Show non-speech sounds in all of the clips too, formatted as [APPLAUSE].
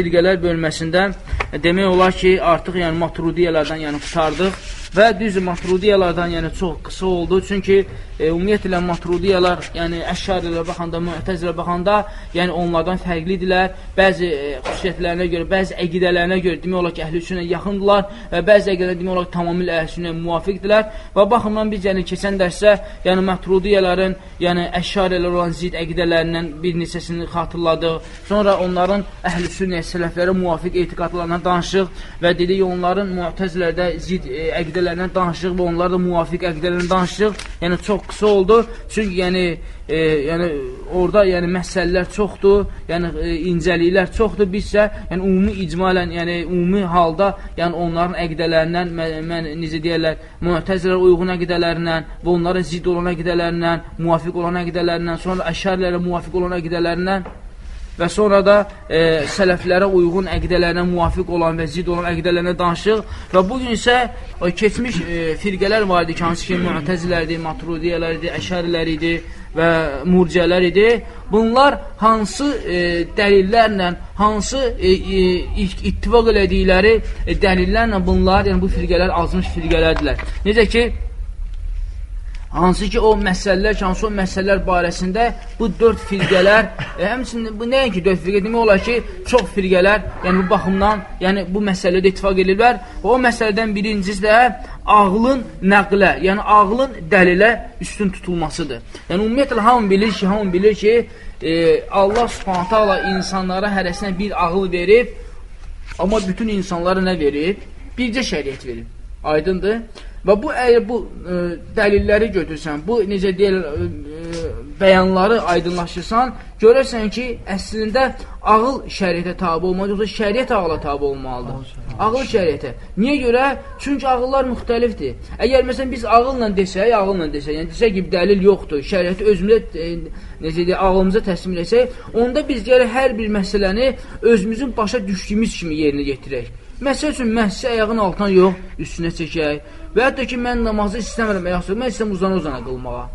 firqələr bölməsində demək olar ki, artıq yəni matrudiyalardan yəni qutardıq və düz matrudiyalardan yəni çox qısa oldu. Çünki e, ümumiyyətlə matrudiyalar, yəni əşşarilərə baxanda, müətəzilə baxanda, yəni onlardan fərqlidirlər. Bəzi e, xüsusiyyətlərinə görə, bəzi əqidələrinə görə demək olar ki, əhlüsünnə yaxındırlar və bəzi əqidələr demək olar ki, tamamilə əhlüsünnə müvafiqdirlər. Və baxımdan biz yəni keçən dərsdə yəni matrudiyaların, yəni əşşarilər olan zid əqidələrindən bir neçəsini xatırladıq. Sonra onların əhlüsünnə sələflərə müvafiq etiqadlarından danışıq və dedik onların müətəzilərdə zid e, əqidə əqidələrindən danışırıq və onlarla müvafiq əqidələrindən danışırıq. Yəni çox qısa oldu. Çünki yəni e, yəni orada yəni məsələlər çoxdur, yəni e, incəliklər çoxdur. Biz isə yəni ümumi icmalən, yəni ümumi halda yəni onların əqidələrindən mən, mən necə deyirlər, mütəzilələrə uyğun əqidələrindən və onların zidd olan əqidələrindən, müvafiq olan əqidələrindən, sonra əşarilərə müvafiq olan əqidələrindən və sonra da e, sələflərə uyğun əqidələrinə müvafiq olan və zid olan əqidələrinə danışıq və bugün isə o, keçmiş e, firqələr var idi ki, hansı ki, müətəzilərdir, matrudiyələrdir, əşəriləridir və murcələr idi. Bunlar hansı e, dəlillərlə, hansı e, e, ittifaq elədikləri e, dəlillərlə bunlar, yəni bu firqələr azmış firqələrdirlər. Necə ki, Hansı ki, o məsələlər hansı o məsələlər barəsində bu dörd firqələr, e, həmçinin bu nəyin ki, dörd firqə demək olar ki, çox firqələr, yəni bu baxımdan, yəni bu məsələdə ittifak edirlər. O məsələdən birincisi də ağlın nəqlə, yəni ağlın dəlilə üstün tutulmasıdır. Yəni ümumiyyətlə hamı bilir ki, hamı bilir ki, e, Allah Subhanahu taala insanlara hərəsinə bir ağıl verib, amma bütün insanlara nə verib? Bircə şəriət verib. Aydındır? Və bu əgər bu ə, e, dəlilləri götürsən, bu necə deyil ə, e, bəyanları aydınlaşırsan, görərsən ki, əslində ağıl şəriətə tabe olmalıdır, yoxsa şəriət ağıla tabe olmalıdır. Ağıl şəriətə. Niyə görə? Çünki ağıllar müxtəlifdir. Əgər məsələn biz ağılla desək, ağılla desək, yəni desək ki, dəlil yoxdur, şəriəti özümüzə e, necə deyək, ağlımıza təslim etsək, onda biz gərək hər bir məsələni özümüzün başa düşdüyümüz kimi yerinə yetirək. Məsəl üçün, məhsi ayağın altına yox, üstünə çəkək. Və hətta ki, mən namazı istəmirəm sonra, mən istəyirəm uzana-uzana qılmağa.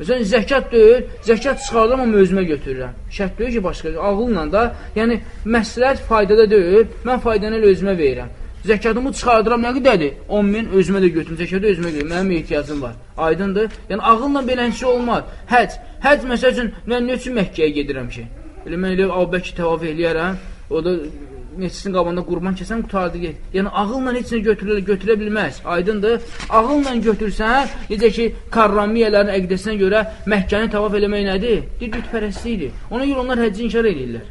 Məsələn, zəkat deyil, zəkat çıxardım, amma özümə götürürəm. Şərt deyil ki, başqa, ağılla da, yəni, məsləhət faydada deyil, mən faydanı elə özümə verirəm. Zəkatımı çıxardıram, nə qədədir? 10 min özümə də götürüm, zəkatı özümə götürüm, mənim ehtiyacım var. Aydındır? Yəni, ağılla belənçi olmaz. Həc, həc məsəl üçün, mən nə üçün Məkkəyə gedirəm ki? Elə mən elə Albəki təvaf eləyərəm, o da neçəsinin qabanda qurban kəsən qutardı get. Yəni ağılla heç nə götürə, götürə bilməz. Aydındır? Ağılla götürsən, necə ki, karramiyələrin əqdəsinə görə Məkkəni tavaf eləmək nədir? Deyir, bütpərəstlikdir. Ona görə onlar həcci inkar edirlər.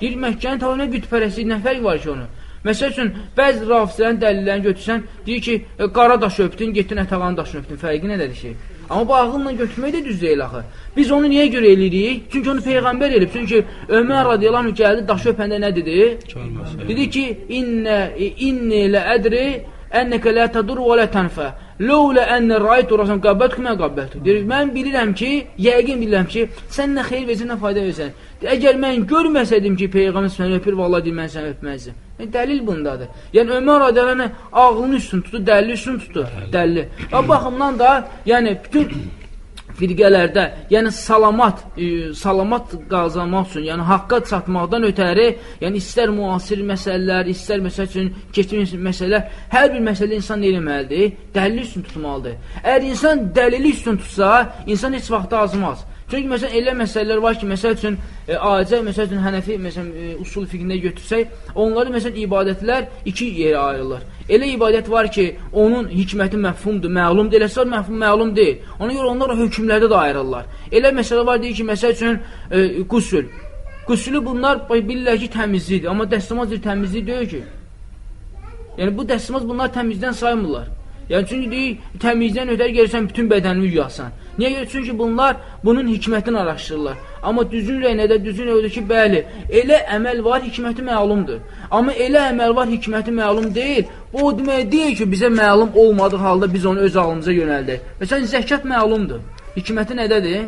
Deyir, Məkkəni tavaf nə bütpərəstlik, nə fərq var ki onu? Məsəl üçün, bəzi rafizlərin dəlillərini götürsən, deyir ki, qara daş öpdün, getdin ətağanın daşını öpdün. Fərqi nədədir ki? Amma bu ağılla götürmək də düz deyil axı. Biz onu niyə görə eləyirik? Çünki onu Peyğəmbər elib. Çünki Ömər radiyallahu anh gəldi, daşı öpəndə nə dedi? Dedi ki, innə, inni lə ədri ennəkə lə tədur və lə tənfə. Ləulə ənə raytu rəsəm qəbbət kimə qəbbətü. Deyir, mən bilirəm ki, yəqin bilirəm ki, sən nə xeyir versən, nə fayda versən. Əgər mən görməsəydim ki, Peyğəmbər səni öpür, vallahi deyir, mən səni öpməzdim. Yəni, dəlil bundadır. Yəni, Ömər radiyallahu ağlını üstün tutur, dəlili üstün tutur, dəlili. Və baxımdan da, yəni, bütün firqələrdə, yəni salamat, e, salamat qazanmaq üçün, yəni haqqa çatmaqdan ötəri, yəni istər müasir məsələlər, istər məsəl üçün keçmiş məsələlər, hər bir məsələ insan eləməlidir? Dəlili üstün tutmalıdır. Əgər insan dəlili üstün tutsa, insan heç vaxt azmaz. Çünki məsələn elə məsələlər var ki, məsəl üçün e, acə, məsəl üçün Hənəfi məsələn e, usul fiqhində götürsək, onları məsələn ibadətlər iki yerə ayrılır. Elə ibadət var ki, onun hikməti məfhumdur, məlumdur, eləsə məfhum məlum deyil. Ona görə onlar hökmlərdə də ayrılırlar. Elə məsələ var deyir ki, məsəl üçün e, qüsül. Qüsülü bunlar bilirlər ki, təmizlikdir, amma dəstəmaz bir təmizlik deyil ki. Yəni bu dəstəmaz bunlar təmizdən saymırlar. Yəni çünki deyir, təmizdən ötər gəlirsən bütün bədənini yuyasan. Niyə? Çünki bunlar bunun hikmətini araşdırırlar. Amma düzün rəynədə düzün öldür ki, bəli, elə əməl var, hikməti məlumdur. Amma elə əməl var, hikməti məlum deyil. O demək deyil ki, bizə məlum olmadığı halda biz onu öz ağlımıza yönəldək. Məsələn, zəkat məlumdur. Hikməti nədədir?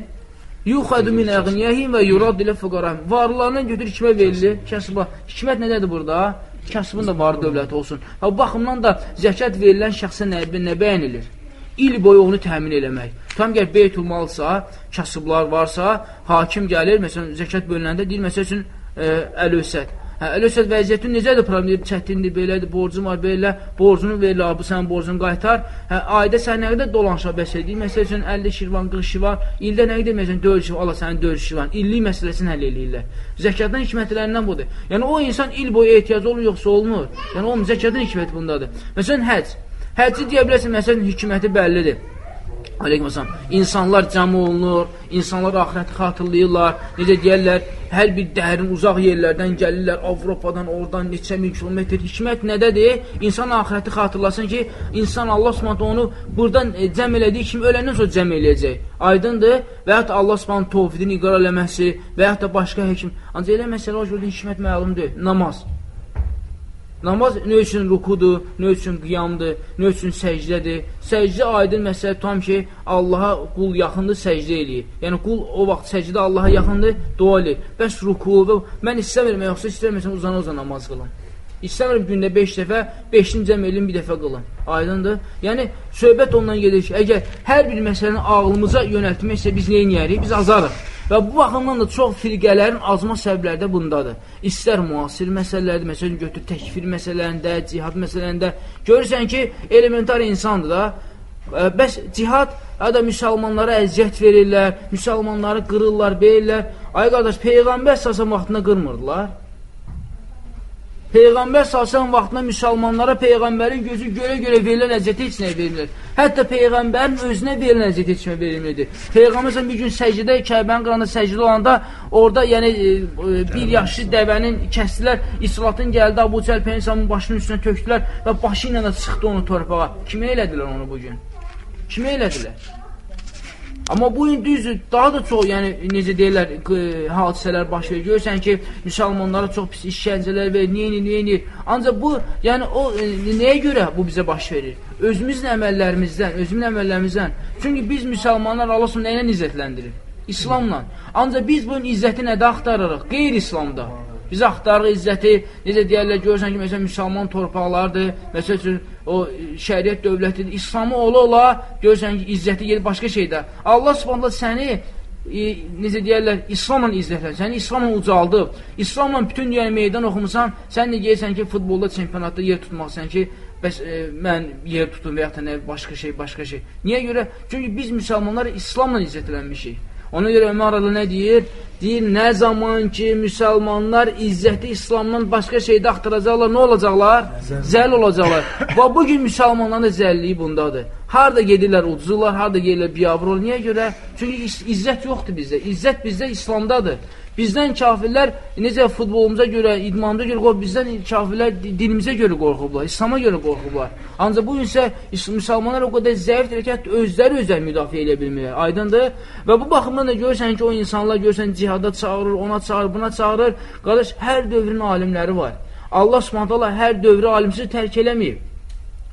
Yuxadu min əğniyəhim və yurad ilə fuqarahim. Varlarından götür hikmət verilir. Kəsba. Hikmət nədədir burada? Kasbın da var dövləti olsun. Ha, bu baxımdan da zəkat verilən şəxsə nə, nə bəyənilir? İl boyu onu təmin eləmək. Tam gəl beytulmalsa, kasıblar varsa, hakim gəlir, məsələn, zəkat bölünəndə deyir, məsəl üçün, ə, əlövsət. Hə, Əlösəd vəziyyətin necədir problem? Çətindir, belədir, borcun var, belə, borcunu verirlər, bu sənin borcunu qaytar. Hə, ayda sən nə qədər dolanışa bəs edir? Məsəl üçün 50 şirvan, 40 şirvan, ildə nə qədər məsələn 4 şirvan, Allah sənin 4 şirvan, illik məsələsini həll eləyirlər. Zəkatın hikmətlərindən budur. Yəni o insan il boyu ehtiyacı olur yoxsa olmur? Yəni o zəkatın hikməti bundadır. Məsələn həcc. Həcci deyə bilərsən, məsələn hikməti bəllidir. Aleyküm əsəlam. İnsanlar cəm olunur, insanlar axirəti xatırlayırlar. Necə deyərlər, hər bir dərin uzaq yerlərdən gəlirlər, Avropadan, oradan neçə min kilometr. Hikmət nədədir? İnsan axirəti xatırlasın ki, insan Allah Subhanahu onu buradan e, cəm elədiyi kimi öləndən sonra cəm eləyəcək. Aydındır? Və hətta Allah Subhanahu tövhidini iqrar eləməsi və hətta başqa həkim. Ancaq elə məsələ o hikmət məlumdur. Namaz. Namaz nə üçün rukudur, nə üçün qiyamdır, nə üçün səcdədir. Səcdə aydın məsələ tam ki, Allaha qul yaxındır, səcdə eləyir. Yəni, qul o vaxt səcdə Allaha yaxındır, dua eləyir. Bəs ruku, mən istəmirəm, yoxsa istəmirəm, uzana-uzana namaz qılın. İstəmirəm gündə 5 dəfə, 5-ni cəm elin bir dəfə qılın. Aydındır? Yəni, söhbət ondan gedir ki, əgər hər bir məsələni ağlımıza yönəltməksə biz neyin yərik? Biz azarıq. Və bu baxımdan da çox firqələrin azma səbəbləri də bundadır. İstər müasir məsələlərdir, məsələn, götür təkfir məsələlərində, cihad məsələlərində. Görürsən ki, elementar insandır da, bəs cihad ya da müsəlmanlara əziyyət verirlər, müsəlmanları qırırlar, beyirlər. Ay qardaş, Peyğəmbər əsasən vaxtında qırmırdılar. Peyğəmbər salsan vaxtında müsəlmanlara Peyğəmbərin gözü görə-görə verilən əziyyəti heç nəyə verilmir. Hətta Peyğəmbərin özünə verilən əziyyəti heç nəyə verilmirdi. Peyğəmbər bir gün səcdə, Kəbənin qıranda səcdə olanda, orada yəni e, e, bir yaşlı dəvənin kəsdilər, İslatın gəldi, Abu Cəl Peyğəmbərin başının üstünə tökdülər və başı ilə də çıxdı onu torpağa. Kimə elədilər onu bu gün? Kimə elədilər? Amma bu gün düzdür, daha da çox, yəni necə deyirlər, hadisələr baş verir. Görürsən ki, müsəlmanlara çox pis işgəncələr verir, niyə inir. Ancaq bu, yəni o e, nəyə görə bu bizə baş verir? Özümüzün əməllərimizdən, özümün əməllərimizdən. Çünki biz müsəlmanlar Allah sonra nə ilə izzətləndirir? İslamla. Ancaq biz bunun izzəti nədə axtarırıq? Qeyri-İslamda. Biz axtarıq izzəti, necə deyərlər, görürsən ki, məsələn, müsəlman torpaqlardır, məsəl üçün, o şəriət dövlətidir, İslamı ola-ola, görürsən ki, izzəti gedir başqa şeydə. Allah subhanallah səni, e, necə deyərlər, İslamla izzətlən, səni İslamla ucaldıb, İslamla bütün dünyaya meydan oxumusan, sən də geyirsən ki, futbolda çempionatda yer tutmaqsan ki, bəs e, mən yer tutum və yaxud da nə, başqa şey, başqa şey. Niyə görə? Çünki biz müsəlmanlar İslamla izzətlənmişik. Ona görə Ömər Allah nə deyir? Deyir, nə zaman ki, müsəlmanlar izzəti İslamdan başqa şeydə axtaracaqlar, nə olacaqlar? Zəl olacaqlar. Və bugün müsəlmanların da zəlliyi bundadır. Harada gedirlər, ucuzurlar, harada gedirlər, biyabır olur. Niyə görə? Çünki izzət yoxdur bizdə. İzzət bizdə İslamdadır. Bizdən kafirlər necə futbolumuza görə, idmanımıza görə qorxub, bizdən kafirlər dinimizə görə qorxublar, İslama görə qorxublar. Ancaq bu gün isə müsəlmanlar o qədər zəifdir ki, hətta özləri özləri müdafiə edə bilmirlər. Aydındır? Və bu baxımdan da görürsən ki, o insanlar görürsən cihada çağırır, ona çağırır, buna çağırır. Qardaş, hər dövrün alimləri var. Allah Subhanahu hər dövrü alimsiz tərk eləməyib.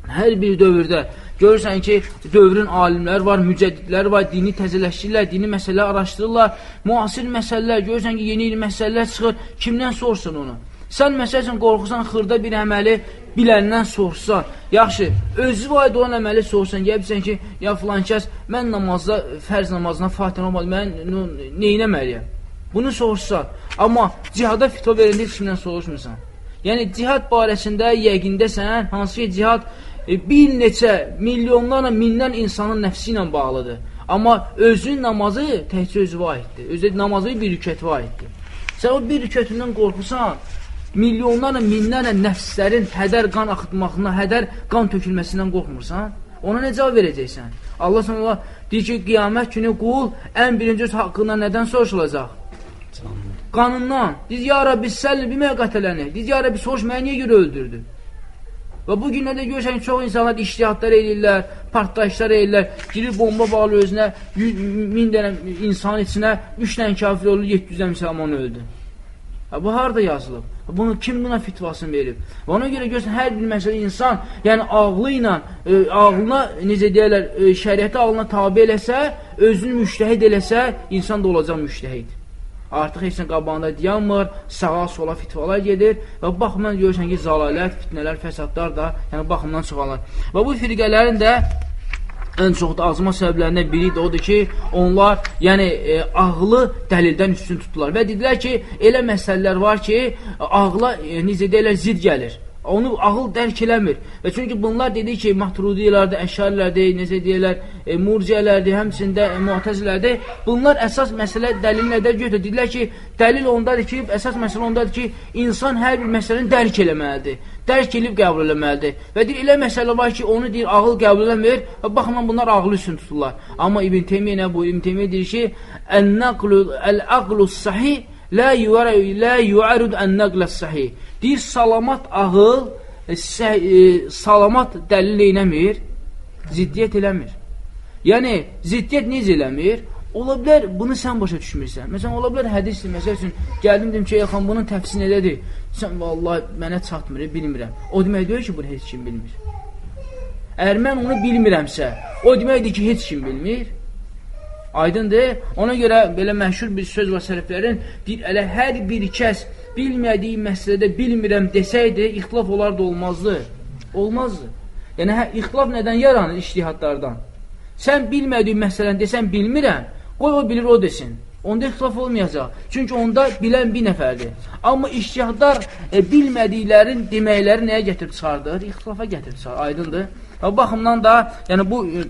Hər bir dövrdə Görürsən ki, dövrün alimləri var, mücəddidləri var, dini təzələşdirirlər, dini məsələlər araşdırırlar, müasir məsələlər, görürsən ki, yeni-yeni məsələlər çıxır, kimdən sorsun onu? Sən məsələn qorxusan xırda bir əməli biləndən sorsan, yaxşı, özü vaid olan əməli sorsan, gəlbsən ki, ya filan kəs, mən namazda, fərz namazına fatihə olmadı, mən neynəməliyəm? Bunu sorsan, amma cihada fitva verəndə heç kimdən soruşmursan. Yəni, cihad barəsində yəqindəsən, hansı ki, cihad bir neçə milyonlarla, minlərlə insanın nəfsi ilə bağlıdır. Amma özün namazı təhcə özü aiddir. Özü namazı bir rükət aiddir. Sən o bir rükətindən qorxursan, milyonlarla, minlərlə nəfslərin hədər qan axıtmağına, hədər qan tökülməsindən qorxmursan, ona nə cavab verəcəksən? Allah sana deyir ki, qiyamət günü qul ən birinci öz haqqından nədən soruşulacaq? Qanından. Deyir, ya Rabbi, səlli bilməyə qətələni. Deyir, ya Rabbi, soruş, mənə niyə görə öldürdü? Və bu günlərdə görürsən ki, çox insanlar iştihadlar edirlər, partlayışlar edirlər, girir bomba bağlı özünə, 1000 dənə insan içinə, 3 dənə kafir olur, 700 dənə müsəlman öldü. Ha, bu harada yazılıb? Bunu kim buna fitvasını verib? Və ona görə görürsən, hər bir məsələ insan, yəni ağlı ilə, e, ağlına, necə deyərlər, e, şəriəti ağlına tabi eləsə, özünü müştəhid eləsə, insan da olacaq müştəhid artıq heç nə qabağında dayanmır, sağa, sola fitvalar gedir və baxımdan görürsən ki, zalalət, fitnələr, fəsadlar da yəni baxımdan çoxalır. Və bu firqələrin də ən çox da azma səbəblərindən biri də odur ki, onlar yəni e, ağlı dəlildən üstün tutdular və dedilər ki, elə məsələlər var ki, ağla e, necə deyirlər zid gəlir. Onu ağıl dərk eləmir. Və çünki bunlar dedi ki, matrudiyalardır, əşarilərdir, necə deyirlər, e, murciyələrdir, həmçində e, muatəzilərdir. Bunlar əsas məsələ dəlil nədə götür? Dedilər ki, dəlil ondadır ki, əsas məsələ ondadır ki, insan hər bir məsələni dərk eləməlidir. Dərk elib qəbul eləməlidir. Və deyir, elə məsələ var ki, onu deyir, ağıl qəbul eləmir və baxımdan bunlar ağlı üstün tuturlar. Amma İbn Teymiyyə nə bu? İbn Teymiyyə deyir ki, Əl-əqlu sahih la yu'arud ən-nəqlə sahih. Deyir, salamat ağıl, e, e, salamat dəlil eləmir, ziddiyyət eləmir. Yəni, ziddiyyət necə eləmir? Ola bilər, bunu sən başa düşmürsən. Məsələn, ola bilər hədisdir, məsəl üçün, gəldim dedim ki, yaxın, bunun təfsir nedədir? Sən, vallahi, mənə çatmır, bilmirəm. O demək deyir ki, bunu heç kim bilmir. Əgər mən onu bilmirəmsə, o deməkdir ki, heç kim bilmir. Aydındır? Ona görə belə məşhur bir söz var sələflərin, deyir, elə hər bir kəs bilmədiyi məsələdə bilmirəm desəydi, ixtilaf olardı, olmazdı. Olmazdı. Yəni, hə, ixtilaf nədən yaranır? İştihadlardan. Sən bilmədiyin məsələni desən, bilmirəm, qoy o bilir, o desin. Onda ixtilaf olmayacaq. Çünki onda bilən bir nəfərdir. Amma iştihadlar e, bilmədiklərin deməkləri nəyə gətirib çıxardır? İxtilafa gətirib çıxardır. Aydındır. Və baxımdan da, yəni bu e,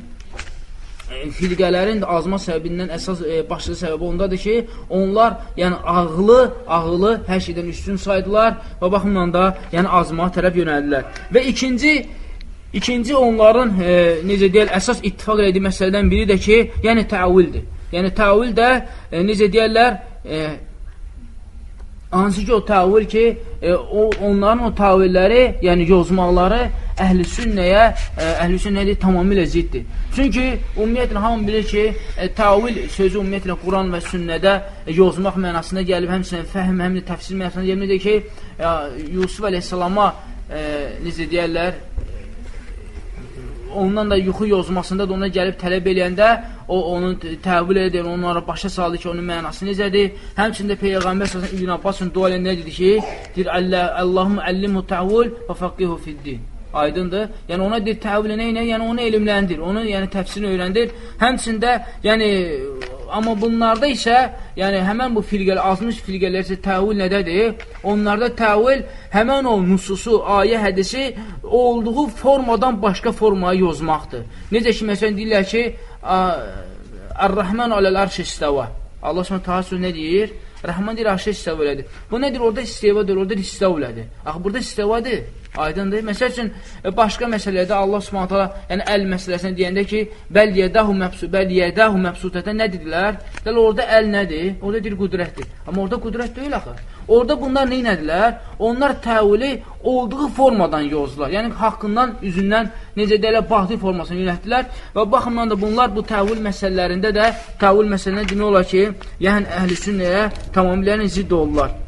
firqələrin də azma səbəbindən əsas e, başlı səbəbi ondadır ki, onlar yəni ağlı, ağlı hər şeydən üstün saydılar və baxımdan da yəni azma tərəf yönəldilər. Və ikinci ikinci onların e, necə deyək, əsas ittifaq elədiyi məsələdən biri də ki, yəni təavüldir. Yəni təavül də e, necə deyirlər, e, hansı ki o təavül ki, e, o onların o təavülləri, yəni yozmaqları əhl-i sünnəyə, e, əhl-i sünnədir tamamilə ziddir. Çünki ümumiyyətlə hamı bilir ki, e, təvil sözü ümumiyyətlə Quran və sünnədə e, yozmaq mənasında gəlib, həmçinin fəhm, həm də təfsir mənasında gəlib, ki, e, Yusuf əleyhissalama e, necə deyərlər, ondan da yuxu yozmasında da ona gəlib tələb eləyəndə o onun təvil edir, onlara başa saldı ki, onun mənası necədir. Həmçində Peyğəmbər sallallahu İbn Abbasın dua eləyəndə dedi ki, deyir Allahumma allimhu ta'vil və faqihu fid-din. Aydındır? Yəni ona deyir təvil nə ilə? Yəni onu elmləndir, onu yəni təfsirini öyrəndir. Həmçində yəni amma bunlarda isə yəni həmən bu firqələr, azmış firqələr isə təvil nədədir? Onlarda təvil həmən o nususu, ayə, hədisi olduğu formadan başqa formaya yozmaqdır. Necə ki, məsələn deyirlər ki, Ər-Rəhman aləl arş istəvə. Allah Subhanahu taala nə deyir? Rəhman deyir, arşa istəvə elədir. Bu nədir? Orada istəvədir, orada istəvə elədir. Axı burada istəvədir. Aydındır. Məsəl üçün, e, başqa məsələdə Allah subhanət hala, yəni əl məsələsini deyəndə ki, bəl yədəhu məbsu, bəl yədəhu məbsutətə nə dedilər? Dəl orada əl nədir? Orada deyir qudrətdir. Amma orada qudrət deyil axı. Orada bunlar nə edilər? Onlar təvili olduğu formadan yozdular. Yəni, haqqından, üzündən, necə deyilər, bahtı formasını yönətdilər və baxımdan da bunlar bu təvil məsələlərində də, təvil məsələlərində demək olar ki, yəni əhl-i sünnəyə tamamilə zidd olurlar.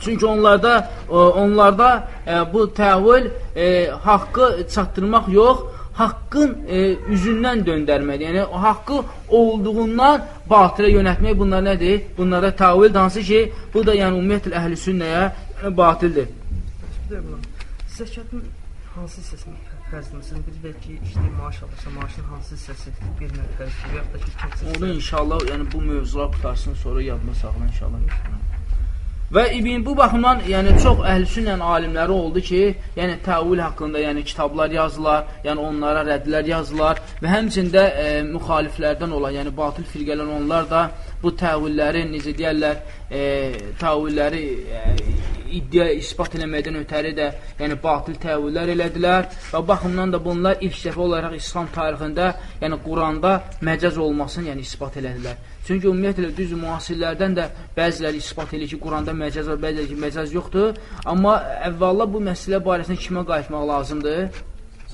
Çünki onlarda onlarda e, bu təvil e, haqqı çatdırmaq yox, haqqın e, üzündən döndərmək. Yəni o haqqı olduğundan batılə yönətmək bunlar nədir? Bunlarda təvil hansı ki, bu da yəni ümumiyyətlə əhl-i sünnəyə batildir. Zəkatın hansı hissəsini fərzləməsini bilirlər ki, işləyir maaş alırsa, maaşın hansı hissəsi bir növ fərzdir və yaxud da ki, kəsin Onu inşallah, yəni bu mövzular qutarsın, sonra yadına saxla inşallah. Və İbn bu baxımdan, yəni çox əhlüsünnən alimləri oldu ki, yəni təvil haqqında, yəni kitablar yazdılar, yəni onlara rəddlər yazdılar və həmçində e, müxaliflərdən olan, yəni batıl firqələr onlar da bu təvillərin, necə deyərlər, e, təvilləri e, iddia ispat eləməkdən ötəri də, yəni batil təvillər elədilər və baxımdan da bunlar ilk dəfə olaraq İslam tarixində, yəni Quranda məcaz olmasını, yəni ispat elədilər. Çünki ümumiyyətlə düz müasirlərdən də bəziləri ispat edir ki, Quranda məcaz var, bəziləri ki, məcaz yoxdur. Amma əvvəlla bu məsələ barəsində kimə qayıtmaq lazımdır?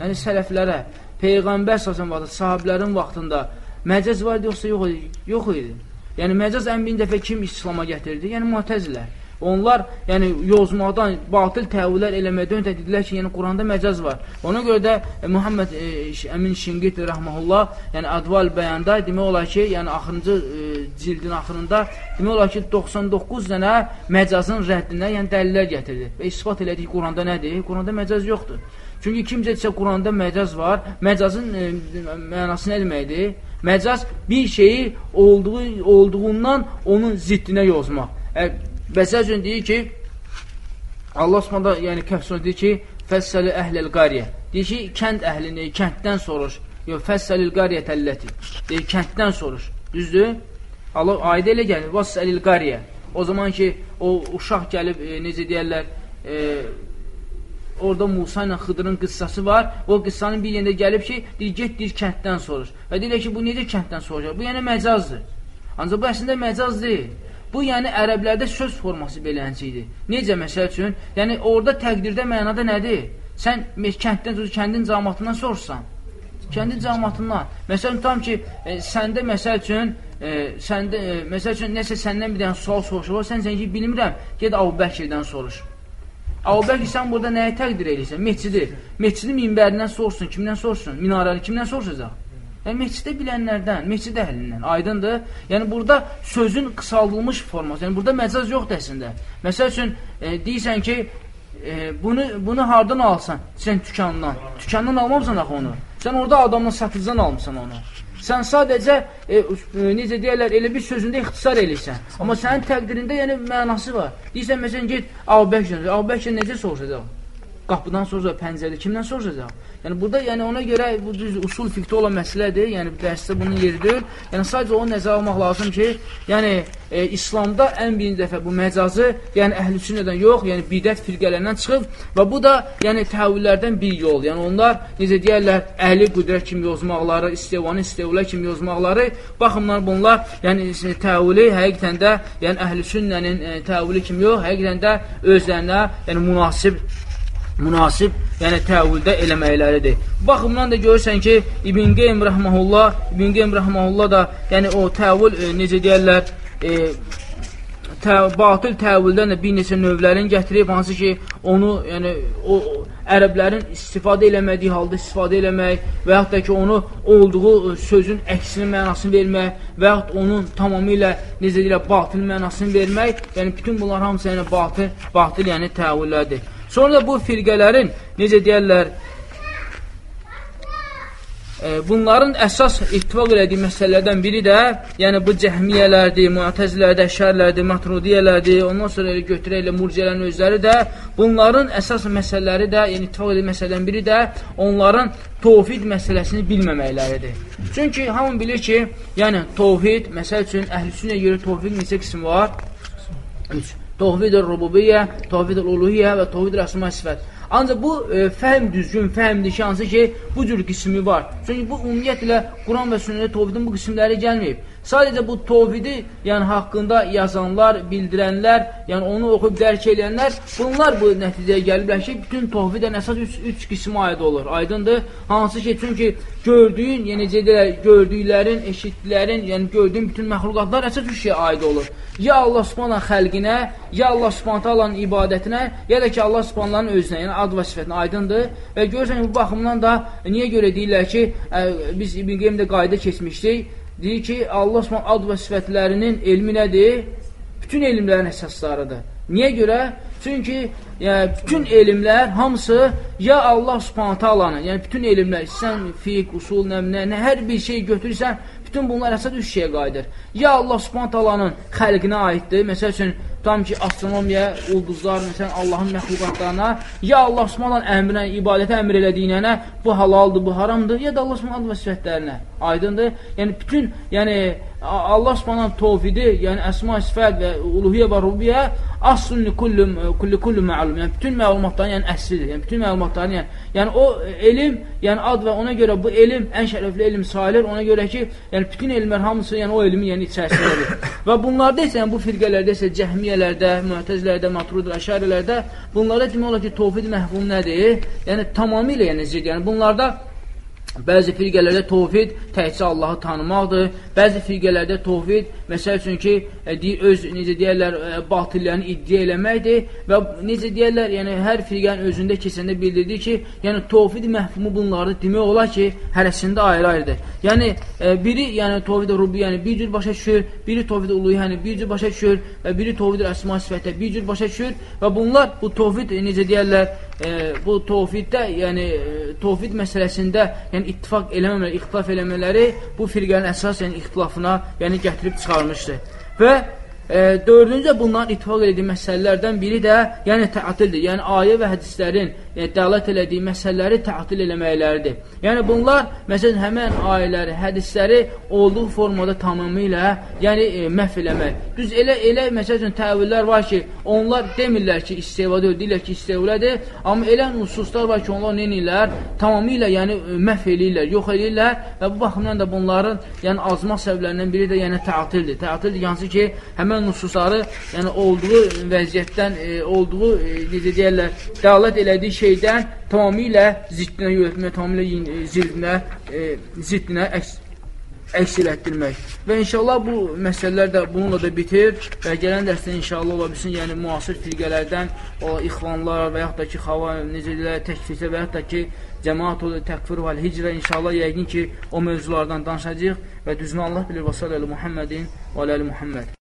Yəni sələflərə, Peyğəmbər səsən vaxtında, sahablərin vaxtında məcaz var yoxsa yox idi? Yox idi. Yəni məcaz ən bin dəfə kim İslama gətirdi? Yəni mütəzilər. Onlar yəni yozmadan, batıl təvillər eləmədən ötə dedilər ki, yəni Quranda məcaz var. Ona görə də e, Muhammed e, Əmin Şinqit rəhməhullah, yəni Adval bəyanda demək olar ki, yəni axırıncı e, cildin axırında demək olar ki, 99 dənə məcazın rəddinə, yəni dəlillər gətirdi və isbat elədi ki, Quranda nədir? Quranda məcaz yoxdur. Çünki kimcə desə Quranda məcaz var, məcazın e, mənası nə deməkdir? Məcaz bir şeyi olduğu, olduğundan onun ziddinə yozmaq. E, Məsəl üçün deyir ki, Allah Subhanahu yəni kəfsur deyir ki, fəssəli əhləl qariyə. Deyir ki, kənd əhlini, kənddən soruş. Yox, fəssəlil qariyə təlləti. Deyir, kənddən soruş. Düzdür? Allah aydə elə gəlir, vəssəlil qariyə. O zaman ki, o uşaq gəlib, e, necə deyərlər, e, orada Musa ilə Xıdırın qıssası var. O qıssanın bir yerində gəlib ki, deyir, get, deyir, kənddən soruş. Və deyir ki, bu necə kənddən soracaq? Bu yəni məcazdır. Ancaq bu əslində məcaz deyil. Bu, yəni ərəblərdə söz forması belənci idi. Necə, məsəl üçün? Yəni, orada təqdirdə mənada nədir? Sən kənddən, kəndin camatından sorsan. Kəndin camatından. Məsələn, tam ki, e, səndə, məsəl üçün, e, səndə, e, məsəl üçün, nəsə səndən bir dənə sual soruşur, sən sən ki, bilmirəm, ged Abu Bəkirdən soruş. Abu Bəkir sən burada nəyə təqdir edirsən? Meçidi. Meçidi minbərindən sorsun, kimdən sorsun? Minarəni kimdən soruşacaq? Yəni, meçidə bilənlərdən, meçid əhlindən, aydındır. Yəni, burada sözün qısaldılmış forması, yəni burada məcaz yoxdur əslində. Məsəl üçün, e, deyirsən ki, e, bunu, bunu hardan alsan? Sən tükandan. Tükandan almamsan axı onu. Sən orada adamla satıcıdan almısan onu. Sən sadəcə, e, e, necə deyərlər, elə bir sözündə ixtisar eləyirsən. Amma sənin təqdirində yəni mənası var. Deyirsən, məsələn, get Avbəkşən, Avbəkşən necə soruşacaq? Qapıdan soruşacaq, pəncərədə kimdən soruşacaq? Yəni burada yəni ona görə bu düz usul fiqdə olan məsələdir. Yəni dərsdə bunun yeridir. Yəni sadəcə onu nəzərə almaq lazım ki, yəni e, İslamda ən birinci dəfə bu məcazı, yəni əhlüsünnədən yox, yəni bidət firqələrindən çıxıb və bu da yəni təvillərdən bir yol. Yəni onlar necə deyirlər, əhli qüdrət kimi yozmaqları, istevanı istevlə kimi yozmaqları, baxımdan bunlar yəni təvili həqiqətən də yəni əhlüsünnənin e, təvili kimi yox, həqiqətən də özlərinə yəni münasib münasib, yəni təvildə eləməkləridir. Baxımdan da görürsən ki, İbn Qeym rəhməhullah, İbn Qeym rəhməhullah da, yəni o təvil e, necə deyərlər, e, tə, batıl təvildən də bir neçə növlərin gətirib, hansı ki, onu, yəni o ərəblərin istifadə eləmədiyi halda istifadə eləmək və yaxud da ki, onu olduğu e, sözün əksinin mənasını vermək və yaxud onun tamamilə, necə deyirlər, batıl mənasını vermək, yəni bütün bunlar hamısı yəni batıl, batıl yəni təvillərdir. Sonra da bu firqələrin, necə deyərlər, e, bunların əsas ittifaq elədiyi məsələlərdən biri də, yəni bu cəhmiyyələrdir, müətəzilərdir, şərlərdir, matrudiyələrdir, ondan sonra elə götürə elə murciyələrin özləri də, bunların əsas məsələləri də, yəni ittifaq elədiyi məsələdən biri də onların tovhid məsələsini bilməməkləridir. Çünki hamı bilir ki, yəni tovhid, məsəl üçün, əhlüsünə görə tovhid neçə qism var? 3. Tovhid-ül rububiyyə, tovhid-ül uluhiyyə və tovhid-ül əsma sifət. Ancaq bu e, fəhm düzgün fəhmdir ki, hansı ki, bu cür qismi var. Çünki bu ümumiyyətlə Quran və sünnədə tovhidin bu qismləri gəlməyib. Sadəcə bu tovhidi, yəni haqqında yazanlar, bildirənlər, yəni onu oxuyub dərk edənlər, bunlar bu nəticəyə gəliblər ki, bütün tovhidən əsas üç, üç qismə aid olur. Aydındır? Hansı ki, çünki gördüyün, yəni necə deyirlər, gördüklərin, eşitdiklərin, yəni gördüyün bütün məxluqatlar əsas üç şeyə aid olur. Ya Allah Subhanahu xəlqinə, ya Allah Subhanahu taalanın ibadətinə, ya da ki Allah Subhanahu özünə, yəni ad və sifətinə aydındır. Və görürsən bu baxımdan da niyə görə deyirlər ki, ə, biz İbn Qeymdə qayda keçmişdik deyir ki, Allah Subhanahu ad və sifətlərinin elmi nədir? Bütün elmlərin əsaslarıdır. Niyə görə? Çünki yəni, bütün elmlər hamısı ya Allah Subhanahu taalanın, yəni bütün elmlər, sən fiqh, usul, nəmnə, nə hər bir şey götürürsən, bütün bunlar əsas üç şeyə qayıdır. Ya Allah Subhanahu taalanın xəlqinə aiddir. Məsəl üçün tam ki astronomiya, ulduzlar, məsələn Allahın məxluqatlarına, ya Allah Subhanahu əmrinə, ibadətə əmr elədiyinə, bu halaldır, bu haramdır, ya da Allah Subhanahu və sifətlərinə. Aydındır? Yəni bütün, yəni Allah Subhanahu tovhidi, yəni əsma sifət və uluhiyyə və rubiyyə aslun kullu kullu kullu ma'lum. Yəni bütün məlumatların yəni əslidir. Yəni bütün məlumatların yəni yəni o elm, yəni ad və ona görə bu elm ən şərəfli elm sayılır. Ona görə ki, yəni bütün elmlər hamısı yəni o elmin yəni içərisindədir. [LAUGHS] və bunlarda isə yəni bu firqələrdə isə cəhmiyyələrdə, müətəzilərdə, maturud və əşarilərdə bunlarda demək olar ki, tovhid məhvum nədir? Yəni tamamilə yəni zid. Yəni bunlarda Bəzi firqələrdə tovhid təkcə Allahı tanımaqdır. Bəzi firqələrdə tovhid məsəl üçün ki, e, öz necə deyirlər, e, batillərini iddia eləməkdir və necə deyirlər, yəni hər firqənin özündə keçəndə bildirdi ki, yəni tovhid məhfumu bunları demək olar ki, hərəsində ayrı-ayrıdır. Yəni e, biri yəni tovhid rubbi, yəni bir cür başa düşür, biri tovhid uluhiyyəni bir cür başa düşür və biri tovhid əsma sifətə bir cür başa düşür və bunlar bu tovhid necə deyirlər, e, bu tovhiddə, yəni tovhid məsələsində, yəni ittifaq eləməmələri, ixtilaf eləmələri bu firqənin əsas yəni ixtilafına, yəni gətirib çıxarmışdır. Və e, dördüncü bunların ittifaq elədiyi məsələlərdən biri də yəni təatildir. Yəni ayə və hədislərin yəni, dəlat elədiyi məsələləri təatil eləməkləridir. Yəni bunlar məsələn həmən ayələri, hədisləri olduğu formada tamamilə yəni e, məhv eləmək. Düz elə elə məsələn təvillər var ki, onlar demirlər ki, istivadə deyirlər ki, istivlədir, amma elə nususlar var ki, onlar nə edirlər? Tamamilə yəni e, məhv eləyirlər, yox eləyirlər və bu baxımdan da bunların yəni azmaq səbəblərindən biri də yəni təatildir. Təatildir hansı ki, həmən nususları yəni olduğu vəziyyətdən, e, olduğu e, necə deyirlər, dəlalət elədiyi şeydən tamamilə ziddinə yönətmək, tamamilə e, ziddinə, e, ziddinə əks, əks elətdirmək. Və inşallah bu məsələlər də bununla da bitir və gələn dərsdə inşallah ola bilsin, yəni müasir firqələrdən o ixvanlar və yaxud da ki, xava necə deyirlər, təkfirsə və yaxud da ki, cəmaat olur, təkfir və hicrə inşallah yəqin ki, o mövzulardan danışacaq və düzünü Allah bilir və sallallahu Muhammedin və aləli Muhammed.